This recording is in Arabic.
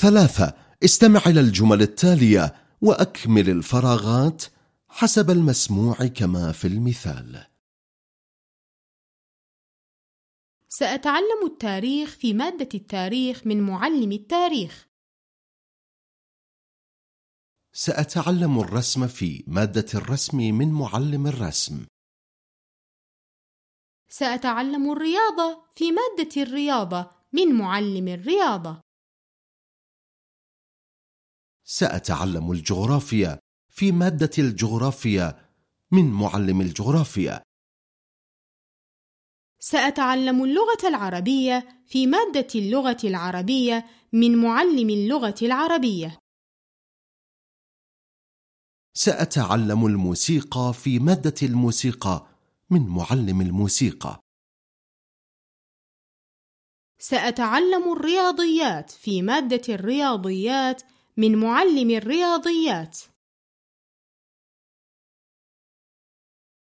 ثلاثة استمع إلى الجمل التالية وأكمل الفراغات حسب المسموع كما في المثال سأتعلم التاريخ في مادة التاريخ من معلم التاريخ. سأتعلم الرسم في مادة الرسم من معلم الرسم سأتعلم الرياضة في مادة الرياضة من معلم الرياضة. سأتعلم الجغرافيا في مادة الجغرافيا من معلم الجغرافيا سأتعلم اللغة العربية في مادة اللغة العربية من معلم اللغة العربية. سأتعلم الموسيقى في مادة الموسيقى من معلم الموسيقى سأتعلم الرياضيات في مادة الرياضيات من معلم الرياضيات.